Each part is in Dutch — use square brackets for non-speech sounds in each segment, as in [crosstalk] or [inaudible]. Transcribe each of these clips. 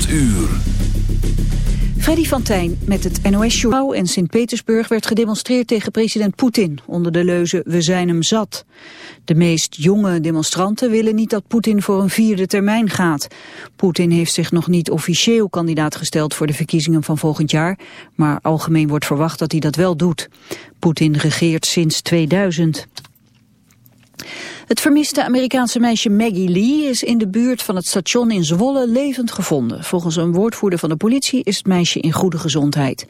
8 uur. Freddy van met het NOS-journaal in Sint-Petersburg werd gedemonstreerd tegen president Poetin onder de leuze We zijn hem zat. De meest jonge demonstranten willen niet dat Poetin voor een vierde termijn gaat. Poetin heeft zich nog niet officieel kandidaat gesteld voor de verkiezingen van volgend jaar, maar algemeen wordt verwacht dat hij dat wel doet. Poetin regeert sinds 2000. Het vermiste Amerikaanse meisje Maggie Lee is in de buurt van het station in Zwolle levend gevonden. Volgens een woordvoerder van de politie is het meisje in goede gezondheid.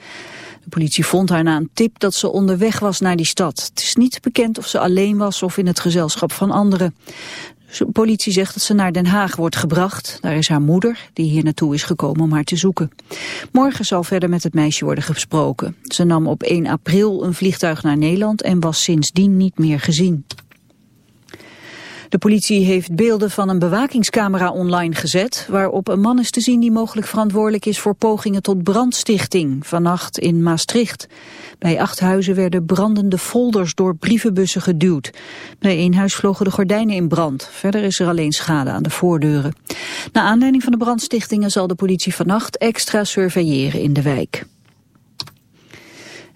De politie vond haar na een tip dat ze onderweg was naar die stad. Het is niet bekend of ze alleen was of in het gezelschap van anderen. De politie zegt dat ze naar Den Haag wordt gebracht. Daar is haar moeder, die hier naartoe is gekomen om haar te zoeken. Morgen zal verder met het meisje worden gesproken. Ze nam op 1 april een vliegtuig naar Nederland en was sindsdien niet meer gezien. De politie heeft beelden van een bewakingscamera online gezet... waarop een man is te zien die mogelijk verantwoordelijk is... voor pogingen tot brandstichting vannacht in Maastricht. Bij acht huizen werden brandende folders door brievenbussen geduwd. Bij één huis vlogen de gordijnen in brand. Verder is er alleen schade aan de voordeuren. Na aanleiding van de brandstichtingen zal de politie vannacht extra surveilleren in de wijk.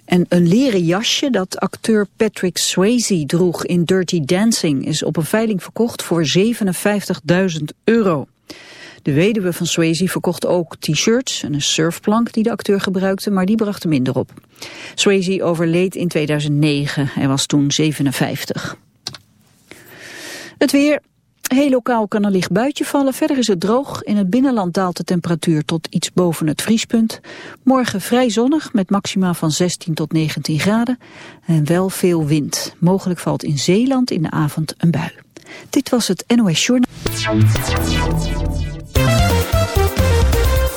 En een leren jasje dat acteur Patrick Swayze droeg in Dirty Dancing is op een veiling verkocht voor 57.000 euro. De weduwe van Swayze verkocht ook t-shirts en een surfplank die de acteur gebruikte, maar die bracht minder op. Swayze overleed in 2009, hij was toen 57. Het weer, Heel lokaal kan er licht buitje vallen. Verder is het droog. In het binnenland daalt de temperatuur tot iets boven het vriespunt. Morgen vrij zonnig met maxima van 16 tot 19 graden. En wel veel wind. Mogelijk valt in Zeeland in de avond een bui. Dit was het NOS Journal.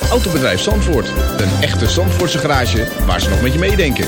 Autobedrijf Zandvoort. Een echte Zandvoortse garage waar ze nog met je meedenken.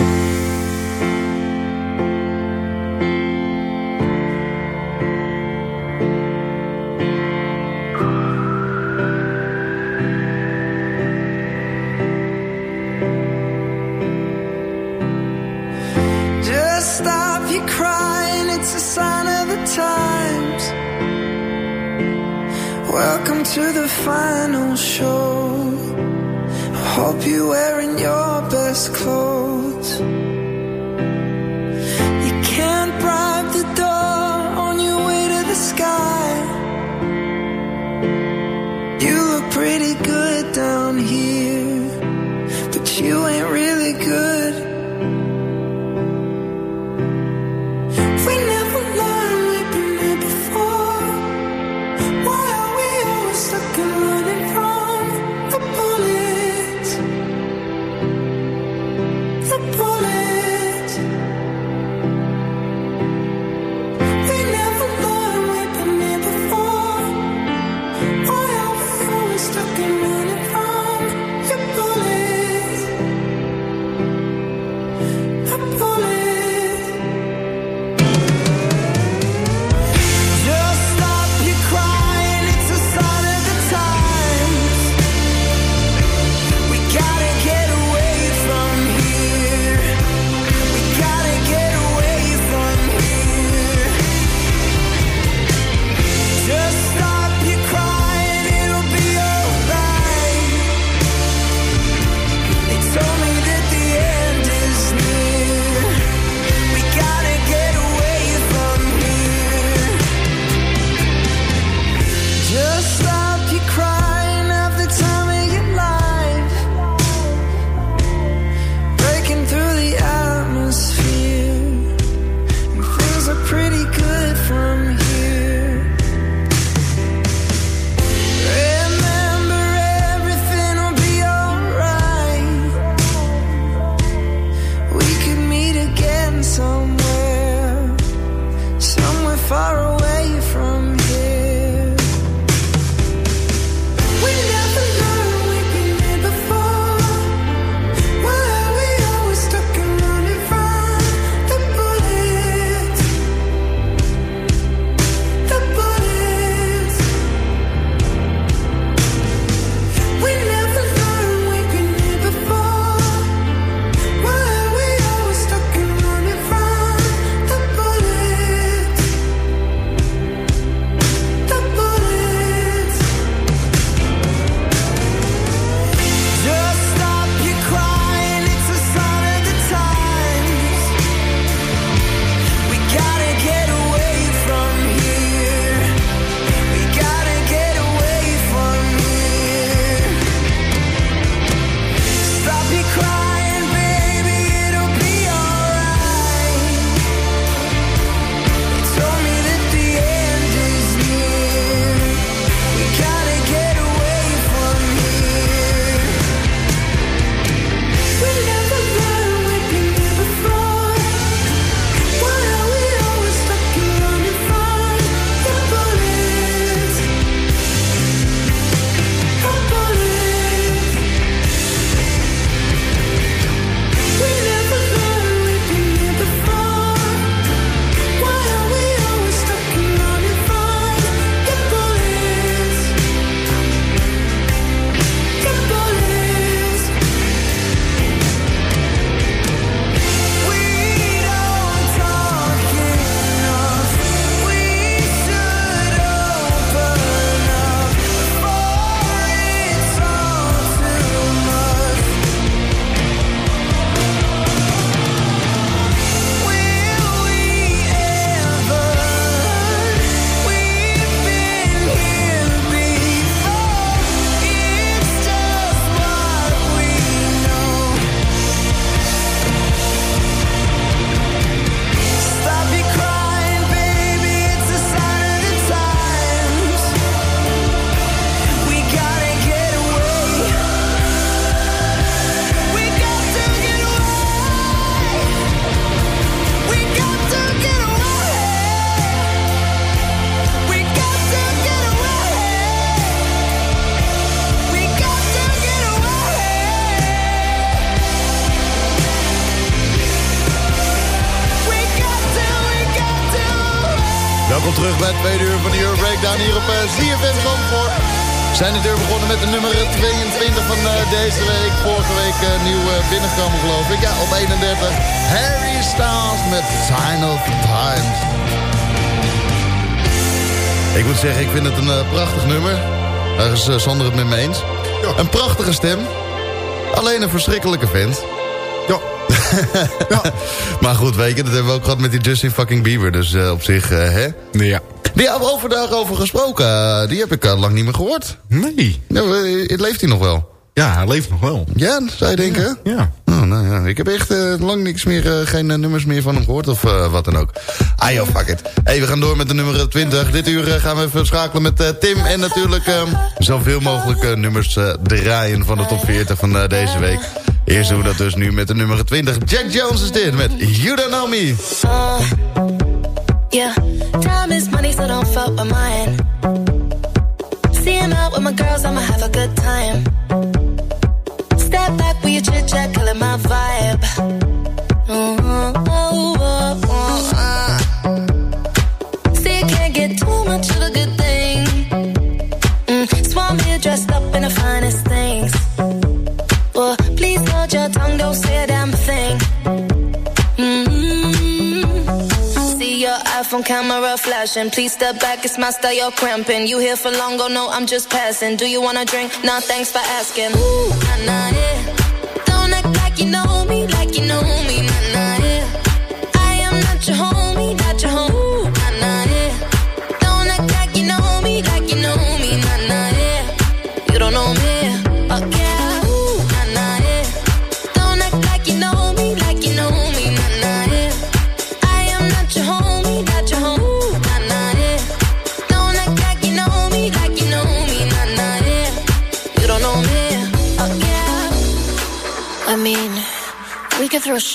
Welcome to the final show. I hope you're wearing your best clothes. Zijn de deur begonnen met de nummer 22 van uh, deze week. Vorige week uh, nieuw binnengekomen geloof ik. Ja, op 31. Harry Styles met Sign of the Times. Ik moet zeggen, ik vind het een prachtig nummer. Daar is Sander het met me eens. Ja. Een prachtige stem. Alleen een verschrikkelijke vent. Ja. [laughs] ja. Maar goed, weet je, dat hebben we ook gehad met die Justin fucking Bieber. Dus uh, op zich, uh, hè? Ja. Die hebben we over daarover gesproken. Uh, die heb ik al lang niet meer gehoord. Nee. Ja, leeft hij nog wel? Ja, hij leeft nog wel. Ja, zou je denken? Ja. ja. Oh, nou ja, ik heb echt lang niks meer, geen nummers meer van hem gehoord of wat dan ook. Ah joh, fuck it. Hey, we gaan door met de nummer 20. Dit uur gaan we even schakelen met Tim. En natuurlijk zoveel mogelijk nummers draaien van de top 40 van deze week. Eerst doen we dat dus nu met de nummer 20. Jack Jones is dit met You Don't Know Me. Yeah, time is money, so don't fuck with mine. Seeing out with my girls, I'ma have a good time. Please step back, it's my style, you're cramping. You here for long, go no, I'm just passing. Do you wanna drink? Nah, thanks for asking. Ooh, nah, nah, yeah.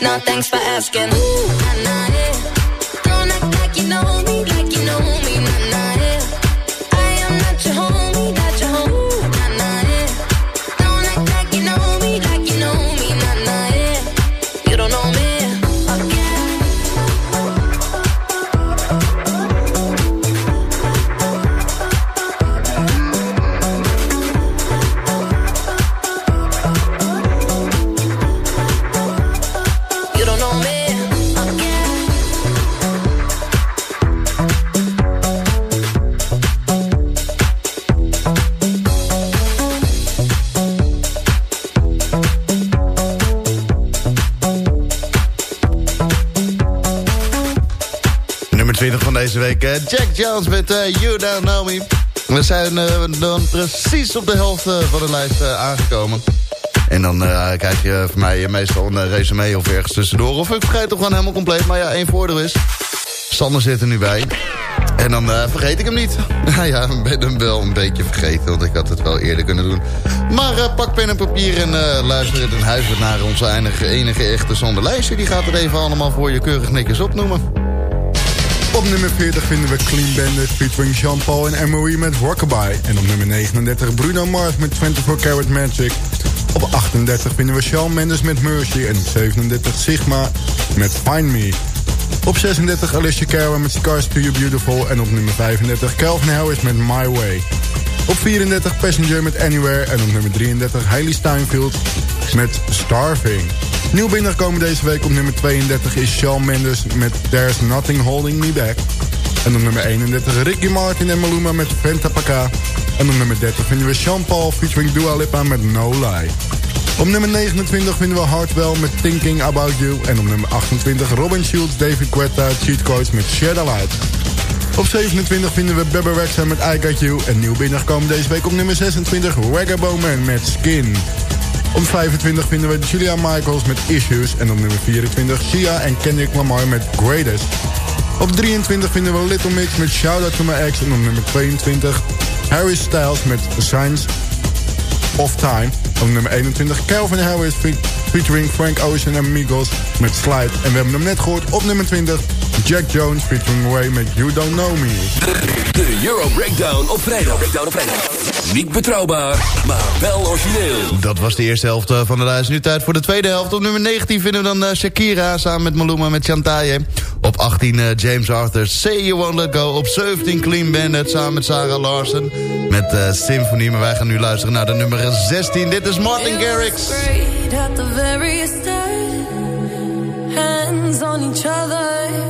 No thanks for asking. 20 van deze week. Jack Jones met uh, You Don't Know Me. We zijn eh, dan precies op de helft eh, van de lijst aangekomen. En dan krijg je van mij meestal een resume of ergens tussendoor. Of ik vergeet toch gewoon helemaal compleet. Maar ja, één voordeel is... Sander zit er nu bij. En dan vergeet ik hem niet. [laughs] Nou ja, ik ben hem wel een beetje vergeten, want ik had het wel eerder kunnen doen. Maar pak pen en papier en uh, luister het in huis naar onze enige, enige echte Sander lijstje. Die gaat het even allemaal voor je keurig netjes opnoemen. Op nummer 40 vinden we Clean Bandit featuring Jean-Paul en MOE met Rockabye. En op nummer 39 Bruno Mars met 24 Karat Magic. Op 38 vinden we Shawn Mendes met Mercy. En op 37 Sigma met Find Me. Op 36 Alicia Cara met Scars to You Beautiful. En op nummer 35 Calvin Harris met My Way. Op 34 Passenger met Anywhere. En op nummer 33 Hailey Steinfeld met Starving. Nieuw binnengekomen deze week op nummer 32 is Shawn Mendes met There's Nothing Holding Me Back. En op nummer 31 Ricky Martin en Maluma met Venta Paca. En op nummer 30 vinden we Sean Paul featuring Dua Lipa met No Lie. Op nummer 29 vinden we Hartwell met Thinking About You. En op nummer 28 Robin Shields, David Guetta, Cheat Codes met the Light. Op 27 vinden we Bebe Rexha met I Got You. En nieuw binnengekomen deze week op nummer 26 Ragabone Man met Skin. Op 25 vinden we Julia Michaels met Issues. En op nummer 24 Sia en Kendrick Lamar met Greatest. Op 23 vinden we Little Mix met Shout Out To My Ex. En op nummer 22 Harry Styles met Signs of Time. Op nummer 21 Calvin Harris fe featuring Frank Ocean en Migos met Slide. En we hebben hem net gehoord op nummer 20 Jack Jones featuring Way met You Don't Know Me. De Euro Breakdown op vrijdag. Breakdown op vrijdag. Niet betrouwbaar, maar wel origineel. Dat was de eerste helft eh, van de lijst. Nu tijd voor de tweede helft. Op nummer 19 vinden we dan uh, Shakira samen met Maluma met Chantaye. Op 18 uh, James Arthur, Say You Won't Let Go. Op 17 Clean Bandit samen met Sarah Larson met uh, Symphony. Maar wij gaan nu luisteren naar de nummer 16. Dit is Martin Garrix. at the very start. Hands on each other.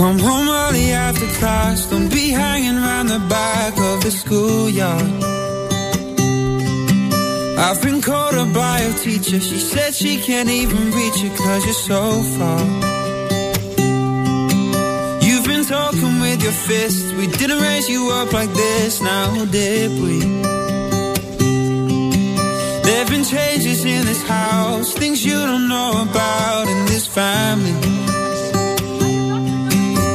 Come home early after class, don't be hanging around the back of the schoolyard. I've been called up by a teacher, she said she can't even reach you cause you're so far. You've been talking with your fists, we didn't raise you up like this, now did we? There've been changes in this house, things you don't know about in this family.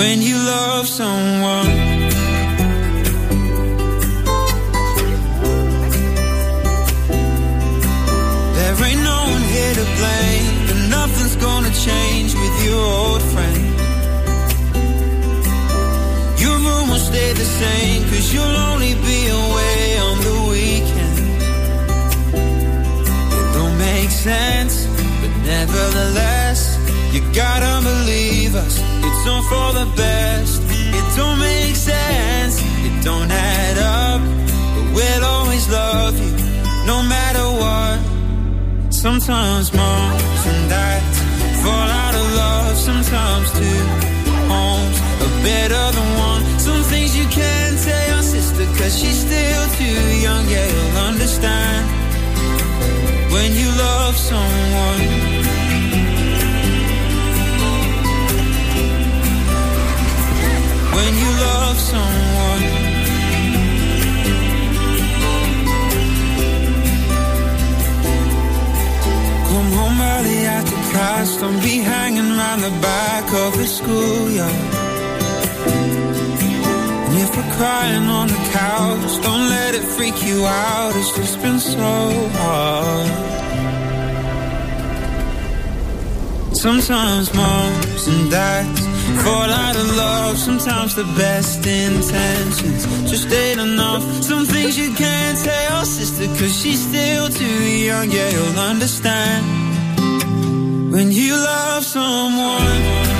when you love someone. There ain't no one here to blame, and nothing's gonna change with your old friend. Your room will stay the same, cause you'll only be away on the weekend. It don't make sense, but nevertheless, you gotta believe us. It's all for the best. It don't make sense, it don't add up, but we'll always love you, no matter what. Sometimes moms and dads fall out of love. Sometimes two homes are better than one. Come home after class, don't be the back of the schoolyard. If we're crying on the couch, don't let it freak you out. It's just been so hard. Sometimes moms and dads fall out of love. Sometimes the best intentions just ain't enough. Some things you can't tell sister cause she's still too young. Yeah, you'll understand when you love someone.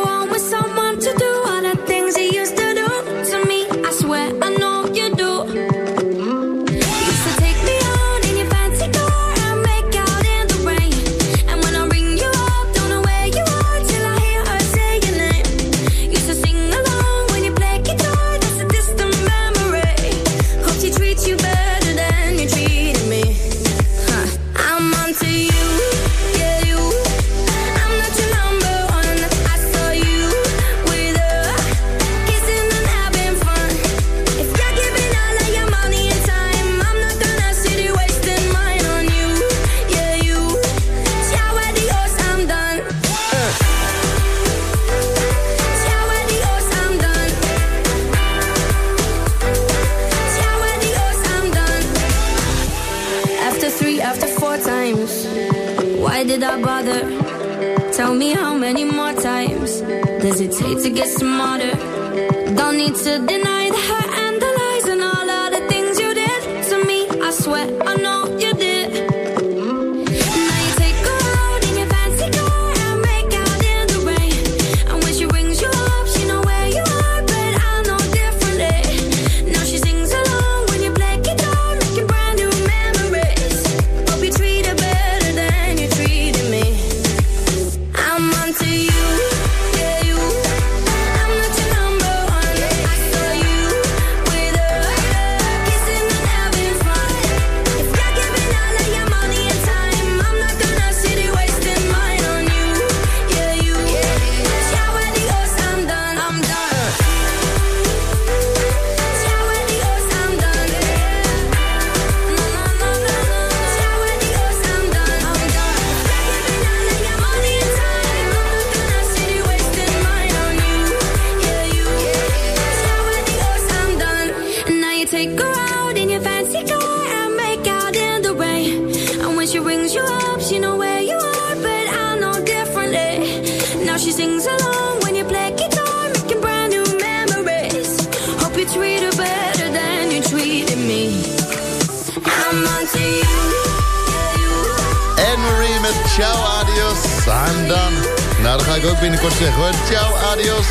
ciao, adios, I'm done. Nou, dat ga ik ook binnenkort zeggen hoor. Ciao, adios,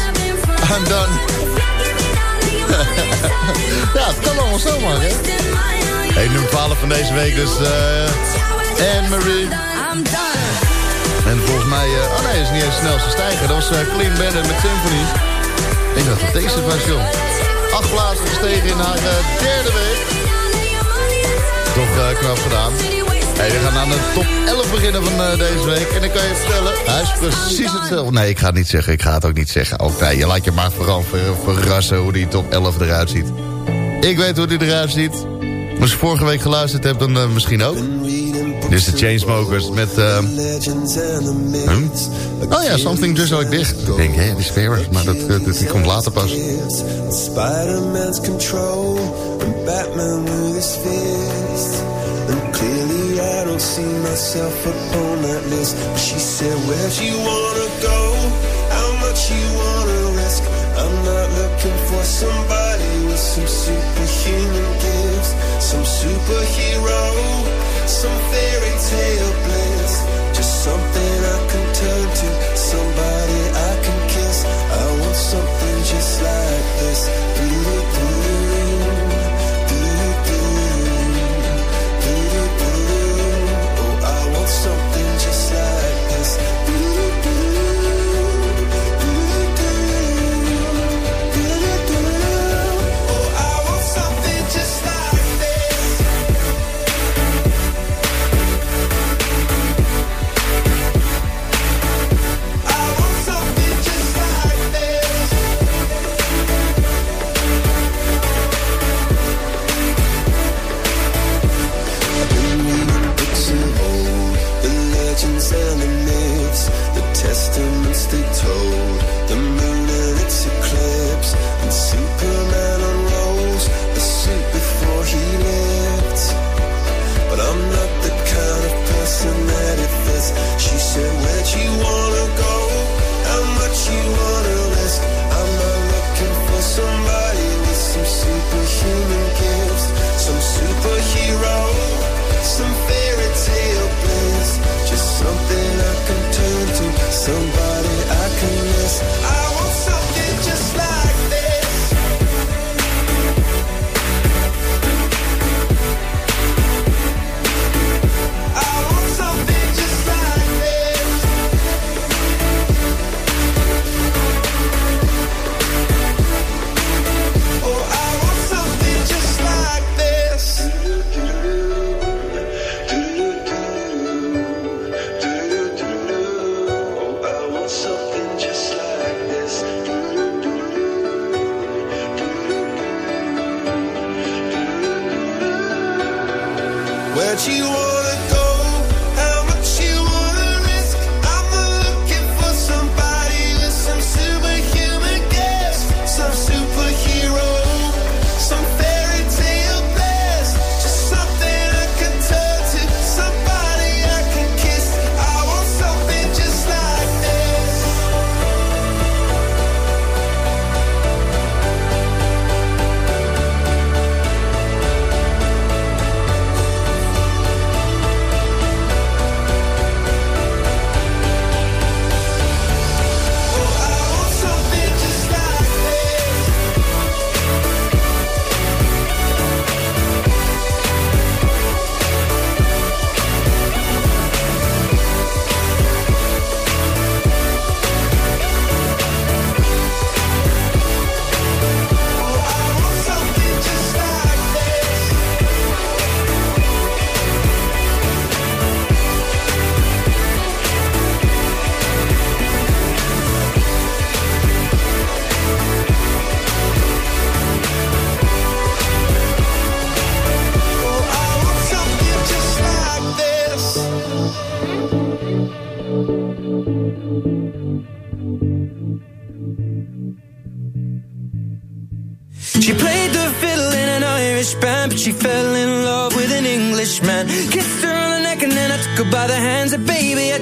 I'm done. [laughs] ja, het kan allemaal zomaar, hè? Hey, nummer 12 van deze week dus eh Anne-Marie. I'm done. En volgens mij... eh, oh nee, is niet eens de snelste stijger. Dat was eh, Clean Bandit met Symphony. Ik dacht dat deze was, joh. Acht plaatsen gestegen in haar derde week. Toch knap gedaan. Hey, we gaan aan de top 11 beginnen van eh, deze week. En dan kan je vertellen, hij is precies hetzelfde. Nee, ik ga het niet zeggen. Ik ga het ook niet zeggen. Nee, je laat je maar vooral ver- verrassen hoe die top 11 eruit ziet. Ik weet hoe die eruit ziet. Als je vorige week geluisterd hebt, dan eh, misschien ook. Dit is de Chainsmokers met... eh? Oh ja, Something Just Like This. Ik denk, hé, die is Ferris, maar dat, dat, die komt later pas. Spider-Man's control Batman with his fist. And clearly I don't see myself upon that list. She said, Where'd you wanna go? How much you wanna risk? I'm not looking for somebody with some superhuman gifts, some superhero, some fairy tale Where'd you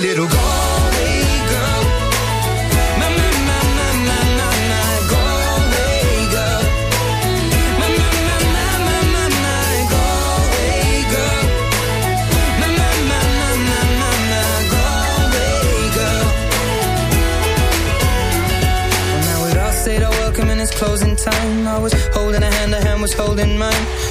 little girl. My, my, my, my, my, my, my girl. My, my, my, my, my, my, my girl. My, my, my, my, my, my, my girl. Now all welcome and it's closing time. I was holding a hand, a hand was holding mine.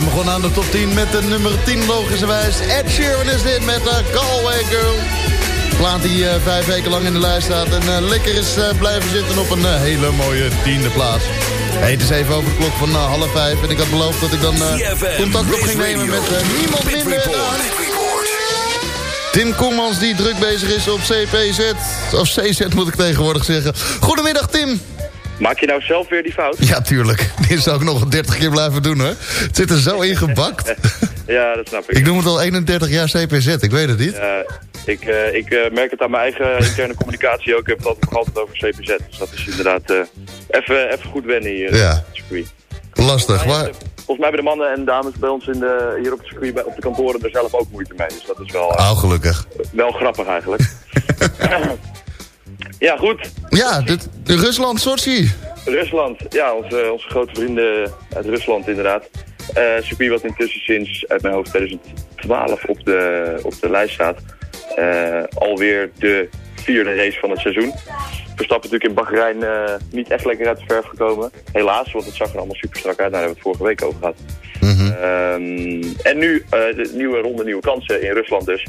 We begonnen aan de top 10 met de nummer 10 logischerwijs. Ed Sheeran is dit met de Galway Girl. Plaat die eh, vijf weken lang in de lijst staat. En eh, lekker is eh, blijven zitten op een eh, hele mooie tiende plaats. Hey, het is even over de klok van eh, half vijf. En ik had beloofd dat ik dan eh, contact op ging nemen met eh, niemand minder dan... Tim Kommans die druk bezig is op CPZ. Of CZ moet ik tegenwoordig zeggen. Goedemiddag Tim. Maak je nou zelf weer die fout? Ja, tuurlijk. [laughs] Die zou ik nog 30 keer blijven doen, hoor. Het zit er zo in gebakt. [laughs] Ja, dat snap ik. Ik noem het al 31 jaar CPZ, ik weet het niet. Ja, ik eh, ik eh, merk het aan mijn eigen [laughs] interne communicatie ook. Ik heb het altijd, nog altijd over CPZ. Dus dat is inderdaad eh, even even goed wennen hier Ja. Lastig, maar... Volgens mij hebben de mannen en dames bij ons in de, hier op het circuit, bij- op de kantoren, er zelf ook moeite mee. Dus dat is wel, Oh, gelukkig. wel grappig eigenlijk. Ja, goed. Ja, dit, Rusland, Sochi. Rusland, ja, onze, onze grote vrienden uit Rusland inderdaad. Circuit wat intussen sinds, uit mijn hoofd, 2012 op de, op de lijst staat. Eh, alweer de vierde race van het seizoen. Verstappen natuurlijk in Bahrein eh, niet echt lekker uit de verf gekomen. Helaas, want het zag er allemaal super strak uit. Daar hebben we het vorige week over gehad. Ehm, en nu de nieuwe ronde, nieuwe kansen in Rusland dus.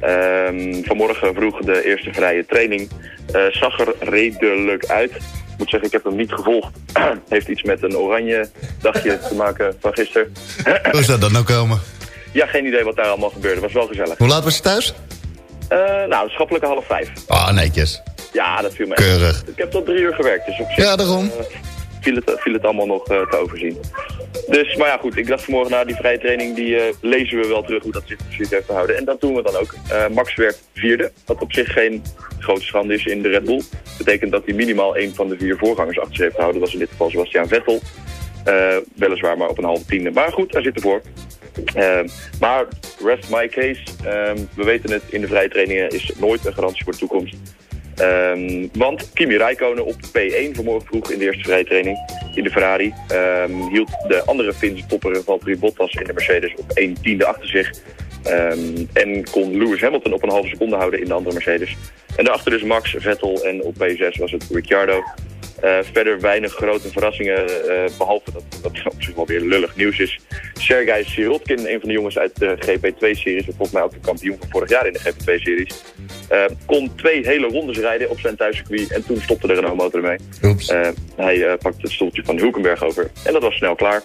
Ehm, vanmorgen vroeg de eerste vrije training. Eh, zag er redelijk uit. Ik moet zeggen, ik heb hem niet gevolgd. [clears throat] Heeft iets met een oranje dagje te maken van gisteren. Hoe is dat dan nou komen? ja, geen idee wat daar allemaal gebeurde. Was wel gezellig. Hoe laat was je thuis? Eh, nou, schappelijke half vijf. Ah, netjes. Ja, dat viel me echt. Keurig. Ik heb tot drie uur gewerkt, dus op zich Ja, daarom. eh, viel, het, viel het allemaal nog eh, te overzien. Dus, maar ja goed, ik dacht vanmorgen na die vrije training, die eh, lezen we wel terug hoe dat zich precies heeft gehouden. En dat doen we dan ook. Eh, Max werd vierde, wat op zich geen grote schande is in de Red Bull. betekent dat hij minimaal één van de vier voorgangers achter zich heeft gehouden. Dat was in dit geval Sebastian Vettel. Weliswaar maar op een halve tiende. Maar goed, hij zit ervoor. Ehm, maar rest my case. We weten het, in de vrije trainingen is nooit een garantie voor de toekomst. Ehm, want Kimi Räikkönen op P1 vanmorgen vroeg in de eerste vrije training in de Ferrari ehm, hield de andere Finse topper Valtteri Bottas in de Mercedes op 1 tiende achter zich. Ehm, en kon Lewis Hamilton op een halve seconde houden in de andere Mercedes. En daarachter dus Max, Vettel en op P6 was het Ricciardo. Eh, verder weinig grote verrassingen, eh, behalve dat dat op zich wel weer lullig nieuws is. Sergei Sirotkin, een van de jongens uit de GP2-series, en volgens mij ook de kampioen van vorig jaar in de GP2-series, eh, kon twee hele rondes rijden op zijn thuiscircuit en toen stopte de Renault motor ermee. Hij pakte het stoeltje van Hulkenberg over en dat was snel klaar.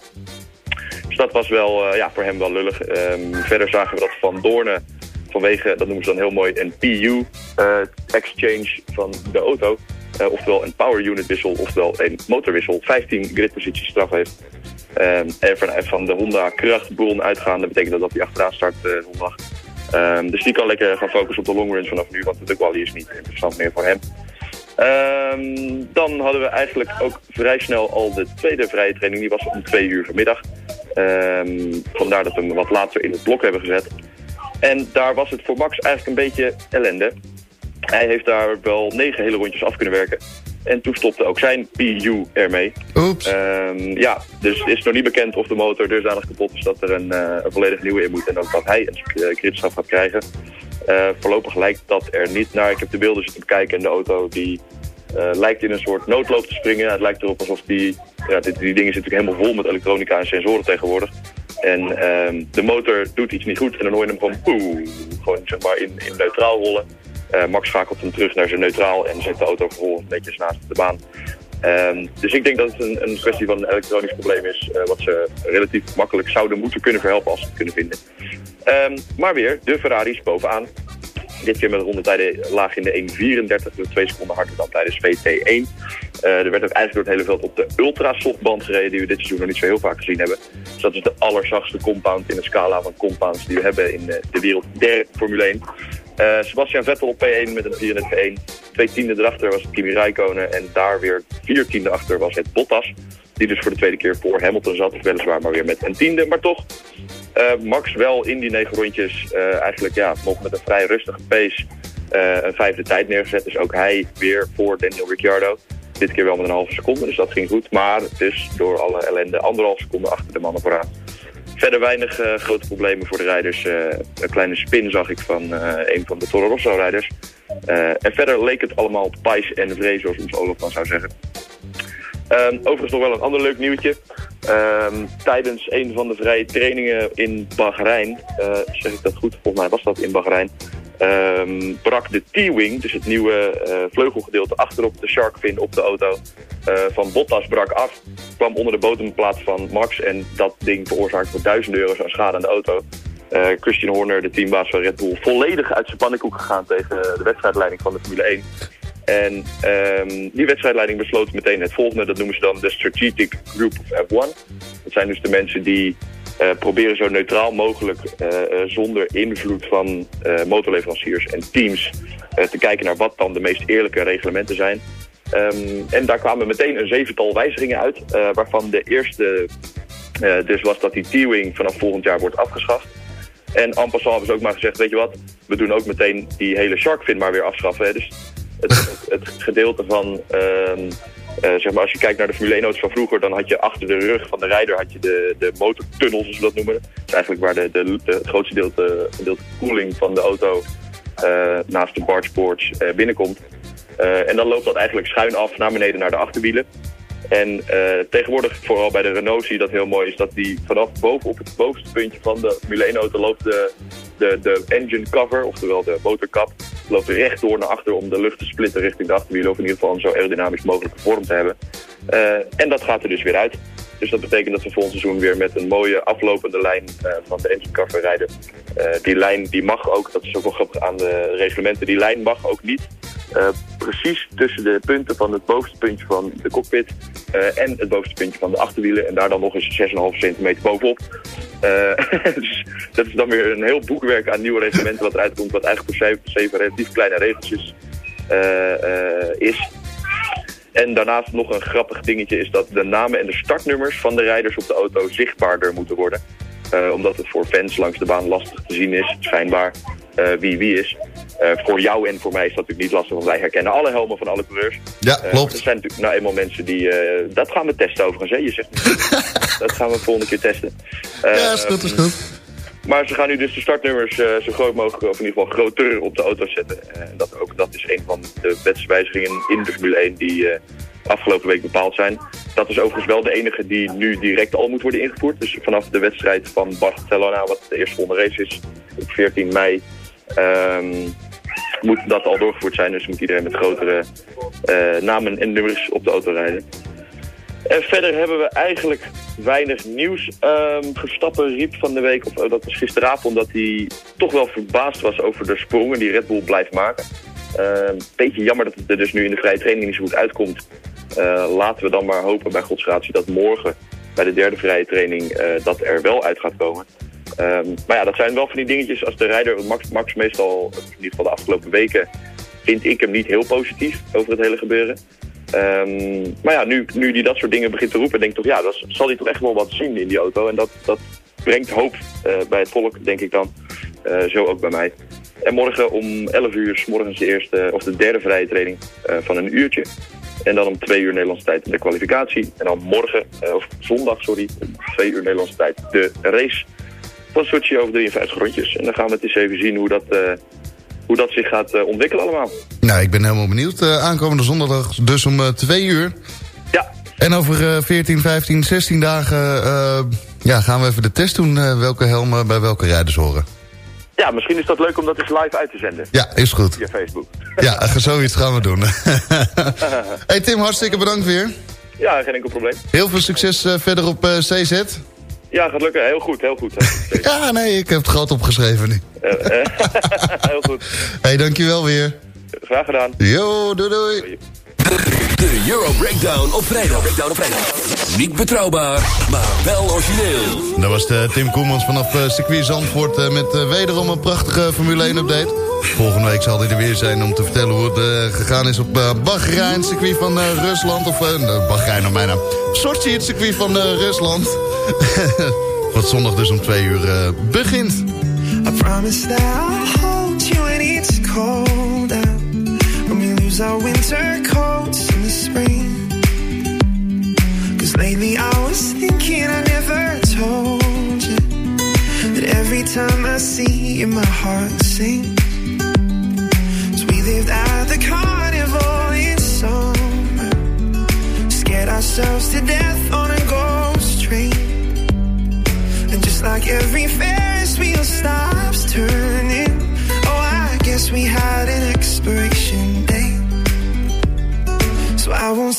Dus dat was wel eh, ja, voor hem wel lullig. Ehm, verder zagen we dat Van Doorne vanwege, dat noemen ze dan heel mooi, een PU-exchange van de auto. eh, oftewel een power unit wissel, oftewel een motorwissel. 15 gridposities straf heeft. Ehm, en van, van de Honda krachtbron uitgaande betekent dat dat hij achteraan start eh, zondag. Ehm, dus die kan lekker gaan focussen op de longruns vanaf nu, want de quali is niet interessant meer voor hem. Dan hadden we eigenlijk ook vrij snel al de tweede vrije training. Die was om twee uur vanmiddag. Ehm, vandaar dat we hem wat later in het blok hebben gezet. En daar was het voor Max eigenlijk een beetje ellende. Hij heeft daar wel negen hele rondjes af kunnen werken. En toen stopte ook zijn PU ermee. Oeps. Ehm, ja, dus is nog niet bekend of de motor dusdanig kapot is dat er een, eh, een volledig nieuwe in moet. En ook dat hij een uh, gridstraf gaat krijgen. Eh, voorlopig lijkt dat er niet naar. Ik heb de beelden zitten bekijken en de auto die eh, lijkt in een soort noodloop te springen. Het lijkt erop alsof die, ja, die, die dingen zitten natuurlijk helemaal vol met elektronica en sensoren tegenwoordig. En ehm, de motor doet iets niet goed en dan hoor je hem gewoon, poeh, gewoon zeg maar in, in neutraal rollen. Eh, Max schakelt hem terug naar zijn neutraal en zet de auto vervolgens netjes naast de baan. Ehm, dus ik denk dat het een, een kwestie van een elektronisch probleem is, eh, wat ze relatief makkelijk zouden moeten kunnen verhelpen als ze het kunnen vinden. Ehm, maar weer, de Ferraris bovenaan. Dit keer met rondetijden laag in de 1.34, dus 2 seconden harder dan tijdens VT1. Eh, er werd ook eigenlijk door het hele veld op de ultra softband gereden, die we dit seizoen nog niet zo heel vaak gezien hebben. Dus dat is de allerzachtste compound in de scala van compounds die we hebben in eh, de wereld der Formule 1. Eh, Sebastian Vettel op P1 met een 34-1. Twee tienden erachter was Kimi Räikkönen en daar weer vier tienden achter was het Bottas. Die dus voor de tweede keer voor Hamilton zat, weliswaar maar weer met een tiende, maar toch. Eh, Max wel in die negen rondjes eh, eigenlijk ja, nog met een vrij rustige pace eh, een vijfde tijd neergezet. Dus ook hij weer voor Daniel Ricciardo. Dit keer wel met een halve seconde, dus dat ging goed. Maar dus door alle ellende anderhalf seconde achter de mannen vooraan. Verder weinig grote problemen voor de rijders. Een kleine spin zag ik van een van de Toro Rosso rijders. Eh, en verder leek het allemaal pijs en vrees, zoals ons Olaf dan zou zeggen. Ehm, overigens nog wel een ander leuk nieuwtje. Ehm, tijdens een van de vrije trainingen in Bahrein, eh, zeg ik dat goed, volgens mij was dat in Bahrein, ehm, brak de T-wing, dus het nieuwe eh, vleugelgedeelte achterop de shark fin op de auto, eh, van Bottas brak af. Kwam onder de bodemplaat van Max en dat ding veroorzaakte voor duizenden euro's aan schade aan de auto. Christian Horner, de teambaas van Red Bull, volledig uit zijn pannenkoek gegaan tegen de wedstrijdleiding van de Formule 1. En ehm, die wedstrijdleiding besloot meteen het volgende. Dat noemen ze dan de Strategic Group of F1. Dat zijn dus de mensen die eh, proberen zo neutraal mogelijk, eh, eh, zonder invloed van eh, motorleveranciers en teams, te kijken naar wat dan de meest eerlijke reglementen zijn. Ehm, en daar kwamen meteen een zevental wijzigingen uit, waarvan de eerste dus was dat die T-Wing vanaf volgend jaar wordt afgeschaft. En en passant hebben ze ook maar gezegd, weet je wat, we doen ook meteen die hele sharkfin maar weer afschaffen. Hè. Dus het, het, gedeelte van, ehm, eh, zeg maar als je kijkt naar de Formule 1 auto's van vroeger, dan had je achter de rug van de rijder had je de, de motortunnels, zoals we dat noemen. Is eigenlijk waar de, de, de, het grootste gedeelte, gedeelte koeling van de auto eh, naast de bargeboards eh, binnenkomt. En dan loopt dat eigenlijk schuin af naar beneden naar de achterwielen. En eh, tegenwoordig, vooral bij de Renault, zie je dat heel mooi, is dat die vanaf boven op het bovenste puntje van de Formule 1 auto loopt de, de, de engine cover, oftewel de motorkap, loopt rechtdoor naar achter om de lucht te splitten richting de achterwielen, of in ieder geval een zo aerodynamisch mogelijke vorm te hebben. Eh, en dat gaat er dus weer uit. Dus dat betekent dat we volgend seizoen weer met een mooie aflopende lijn eh, van de engine cover rijden. Eh, die lijn die mag ook, dat is ook grappig aan de reglementen, die lijn mag ook niet eh, precies tussen de punten van het bovenste puntje van de cockpit en het bovenste puntje van de achterwielen. En daar dan nog eens 6,5 centimeter bovenop. [laughs] Dus dat is dan weer een heel boekwerk aan nieuwe reglementen wat eruit komt. Wat eigenlijk voor zeven, relatief kleine regeltjes is. En daarnaast nog een grappig dingetje is dat de namen en de startnummers van de rijders op de auto zichtbaarder moeten worden. Eh, omdat het voor fans langs de baan lastig te zien is, schijnbaar, eh, wie wie is. Eh, voor jou en voor mij is dat natuurlijk niet lastig, want wij herkennen alle helmen van alle coureurs. Ja, klopt. er zijn natuurlijk nou eenmaal mensen die... dat gaan we testen overigens, hè? Je zegt [laughs] dat gaan we volgende keer testen. Ja, is goed, is goed. Maar ze gaan nu dus de startnummers eh, zo groot mogelijk, of in ieder geval groter op de auto zetten. En dat, ook dat is een van de wetswijzigingen in de Formule 1 die, eh, afgelopen week bepaald zijn. Dat is overigens wel de enige die nu direct al moet worden ingevoerd. Dus vanaf de wedstrijd van Barcelona, wat de eerste volgende race is, op 14 mei, ehm, moet dat al doorgevoerd zijn. Dus moet iedereen met grotere eh, namen en nummers op de auto rijden. En verder hebben we eigenlijk weinig nieuws. Ehm Verstappen riep van de week, of eh, dat was gisteravond, dat hij toch wel verbaasd was over de sprongen die Red Bull blijft maken. Ehm beetje jammer dat het er dus nu in de vrije training niet zo goed uitkomt. Eh, laten we dan maar hopen bij Godsgratie dat morgen bij de derde vrije training eh, dat er wel uit gaat komen. Ehm, maar ja, dat zijn wel van die dingetjes als de rijder, Max, Max meestal, in ieder geval de afgelopen weken, vind ik hem niet heel positief over het hele gebeuren. Ehm, maar ja, nu, nu die dat soort dingen begint te roepen, denk ik toch, ja, dat zal hij toch echt wel wat zien in die auto. En dat, dat brengt hoop eh, bij het volk, denk ik dan. Eh, zo ook bij mij. En morgen om 11 uur, morgens de eerste, of de derde vrije training eh, van een uurtje. En dan om twee uur Nederlandse tijd de kwalificatie. En dan morgen, of zondag, sorry, om twee uur Nederlandse tijd de race van Sochi over 53 rondjes. En dan gaan we het eens even zien hoe dat, hoe dat zich gaat eh, ontwikkelen allemaal. Nou, ik ben helemaal benieuwd. Eh, aankomende zondag dus om eh, twee uur. Ja. En over eh, 14, 15, 16 dagen ja, gaan we even de test doen... welke helmen bij welke rijders horen. Ja, misschien is dat leuk om dat eens live uit te zenden. Ja, is goed. Via Facebook. Ja, zoiets gaan we doen. [laughs] hey Tim, hartstikke bedankt weer. ja, geen enkel probleem. Heel veel succes verder op CZ. Ja, gaat lukken. Heel goed, heel goed. Ja, nee, ik heb het groot opgeschreven nu. Eh, eh, [laughs] heel goed. hey, dankjewel weer. Graag gedaan. Yo, doei doei. De Euro Breakdown op vrijdag. Breakdown op vrijdag. Niet betrouwbaar, maar wel origineel. Dat was de Tim Koemans vanaf eh, circuit Zandvoort eh, met eh, wederom een prachtige Formule 1 update. Volgende week zal hij er weer zijn om te vertellen hoe het gegaan is op uh, Bahrein, circuit van Rusland. Of uh, Bahrein op mijn naam. Sochi, het circuit van Rusland. [laughs] Wat zondag dus om twee uur begint. I promise that I'll hold you when it's cold. Lose our winter coats in the spring. Cause lately I was thinking I never told you. That every time I see you, my heart sinks. So we lived at the carnival in summer. Scared ourselves to death on a ghost train. And just like every Ferris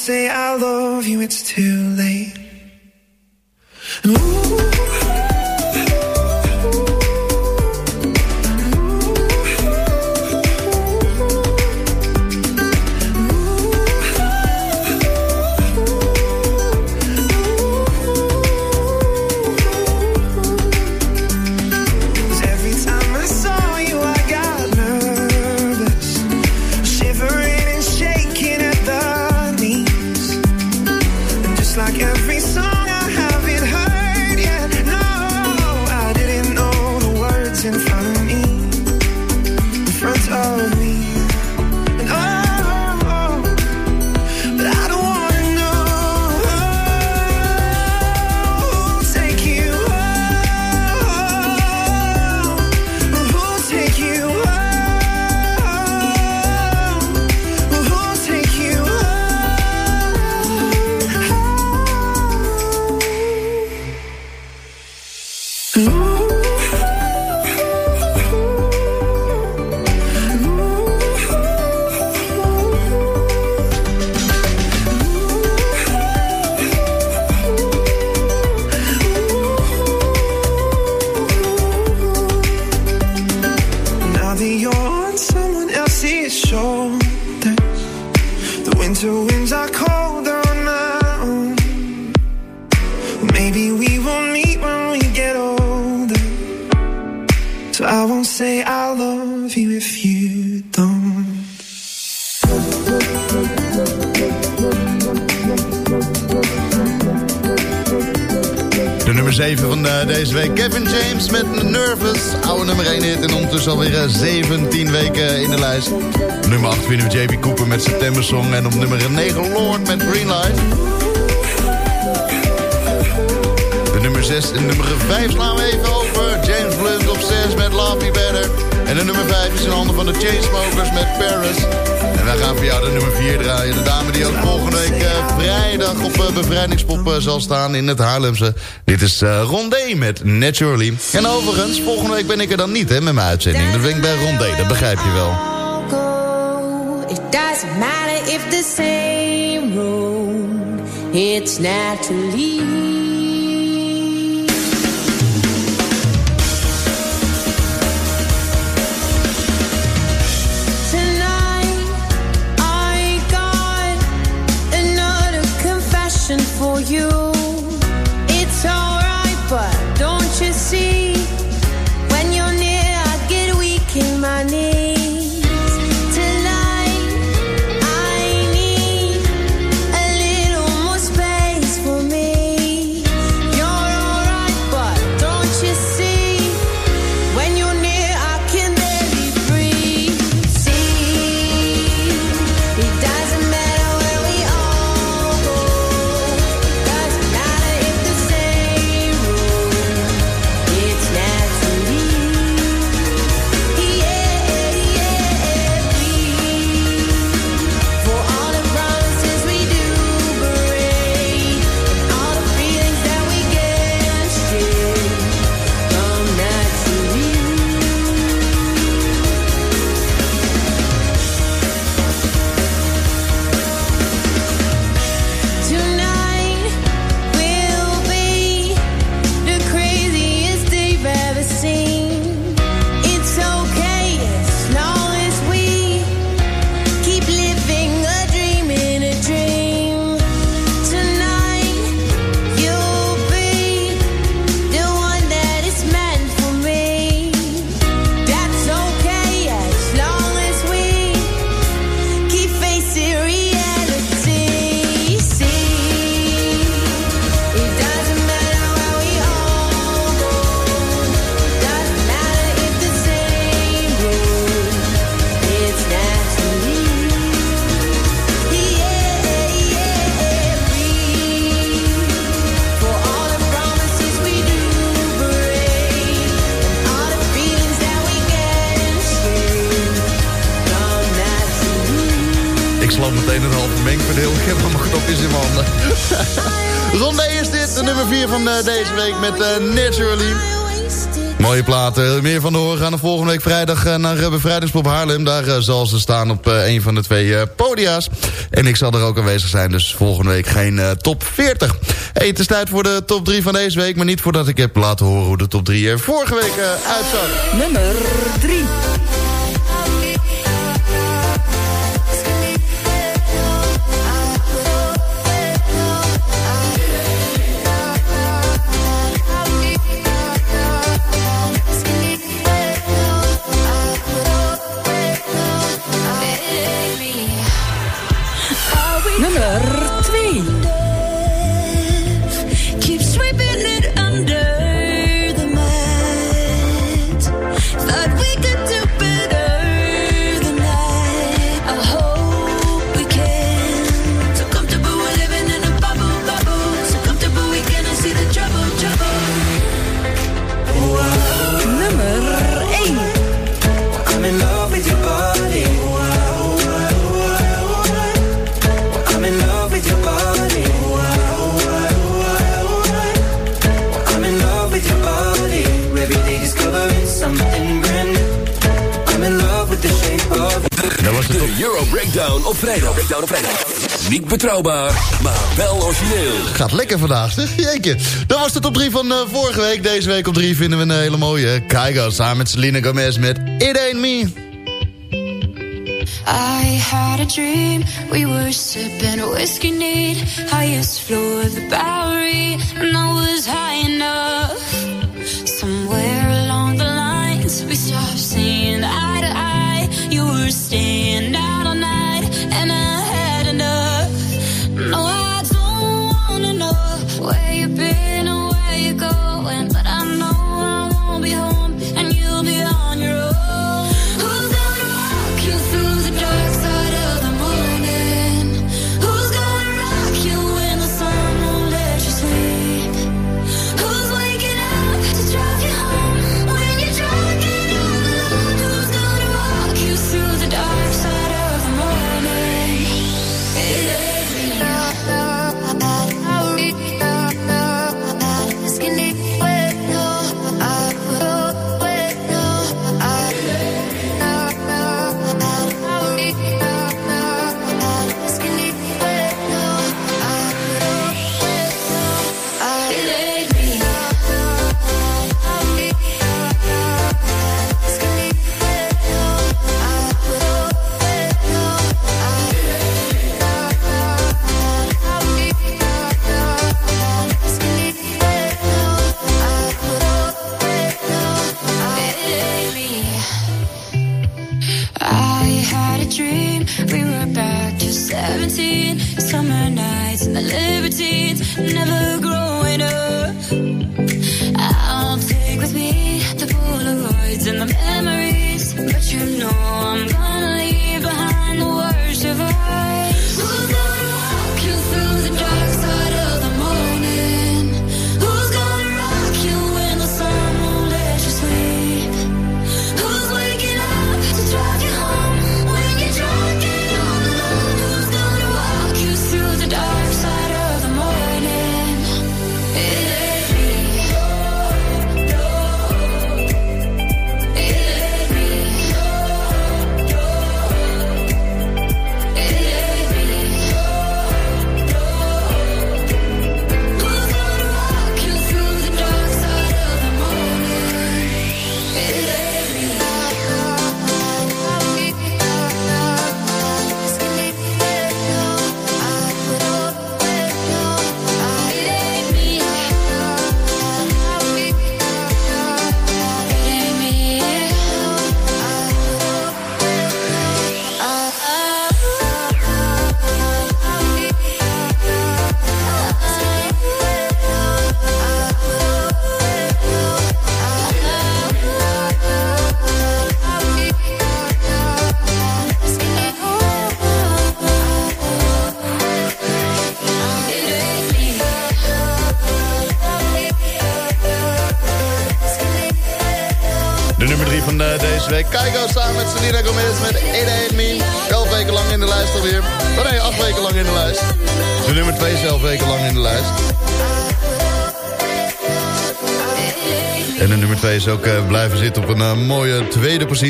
say I love you, it's too late. And ooh, vinden we JB Cooper met September Song. En op nummer 9 Lord met Green Light. De nummer 6 en nummer 5 slaan we even over. James Blunt op 6 met Love Me Better. En de nummer 5 is in handen van de Chainsmokers met Paris. En wij gaan voor jou de nummer 4 draaien. De dame die ook volgende week uh, vrijdag op uh, bevrijdingspop uh, zal staan in het Haarlemse. Dit is Rondé met Naturally. En overigens, volgende week ben ik er dan niet hè, met mijn uitzending. Dan ben ik bij Rondé, dat begrijp je wel. Same road, it's naturally. Tonight, I got another confession for you. Sloop meteen een halve mengpaneel. Ik heb allemaal knopjes in mijn handen. [laughs] Ronde is dit, de nummer 4 van eh, deze week met eh, Naturally. Mooie platen. Meer van de horen gaan de volgende week vrijdag eh, naar uh, Bevrijdingspop Haarlem. Daar zal ze staan op een van de twee eh, podia's. En ik zal er ook aanwezig zijn, dus volgende week geen eh, top 40. Hey, het is tijd voor de top 3 van deze week. Maar niet voordat ik heb laten horen hoe de top 3 er vorige week uitzag. Nummer 3. Breakdown op vrijdag. Breakdown op vrijdag. Niet betrouwbaar, maar wel origineel. Gaat lekker vandaag, zeg. Jeetje. Dat was de top 3 van uh, vorige week. Deze week op 3 vinden we een hele mooie. Kaigo samen met Selena Gomez met It Ain't Me. I had a dream. We were sipping whiskey neat, highest floor of the Bowery, and I was high enough. Somewhere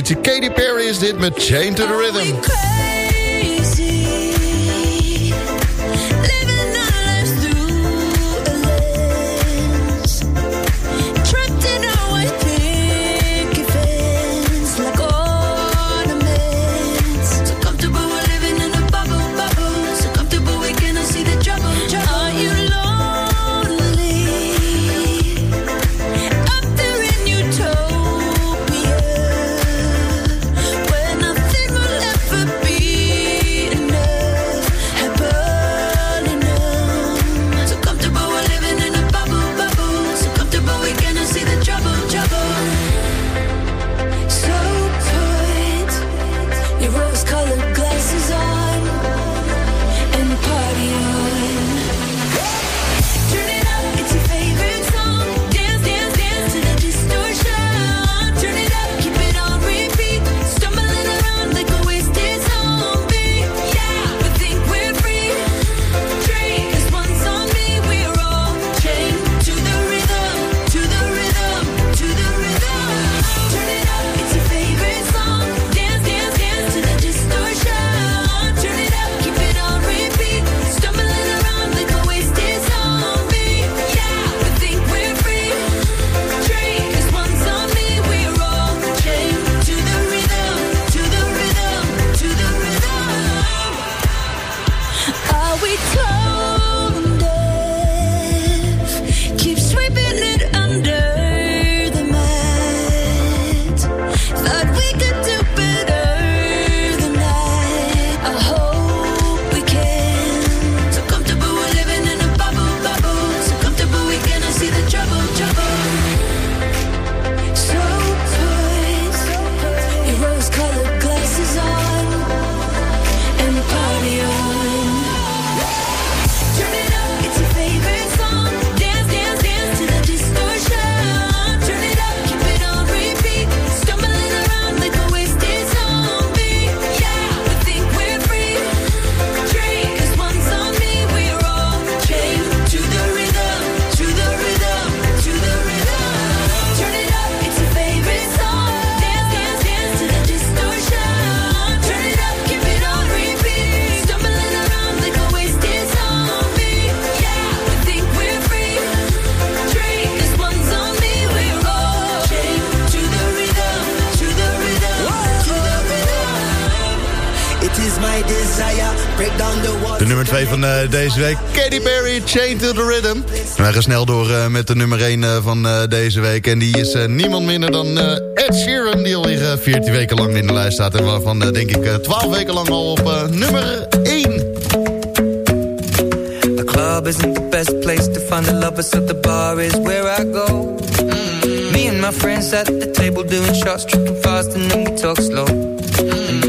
positie. Katy Perry is dit met Chain to the Rhythm. deze week. Katy Perry, Chain to the Rhythm. En wij gaan snel door uh, met de nummer 1 uh, eh, van uh, deze week. En die is niemand minder dan Ed Sheeran... die al hier 14 weken lang in de lijst staat. En waarvan denk ik 12 weken lang al op nummer 1. The club isn't the best place to find the lovers... so the bar is where I go. Mm. Me and my friends at the table doing shots... tripping fast and then we talk slow.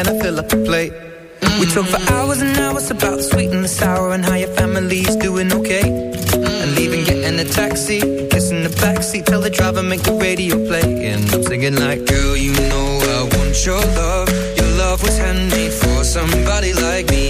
and I fill up the plate. We talk for hours and hours about the sweet and the sour and how your family's doing okay. And leaving, getting a taxi, kissing the backseat, tell the driver make the radio play. And I'm singing like, girl, you know I want your love. Your love was handmade for somebody like me.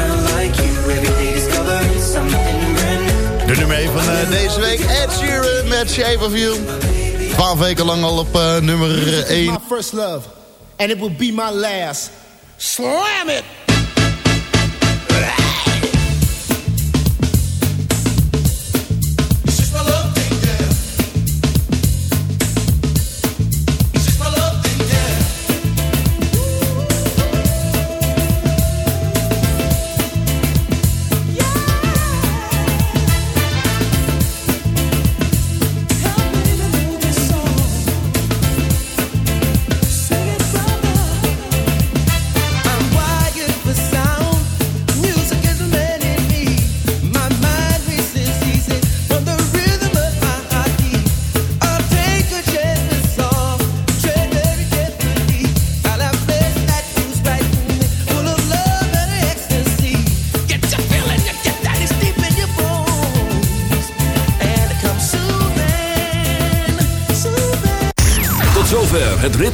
De nummer 1 van eh, deze week, Ed Sheeran met Shape of You. 12 weken lang al op eh, nummer 1. my first love, and it will be my last. Slam it!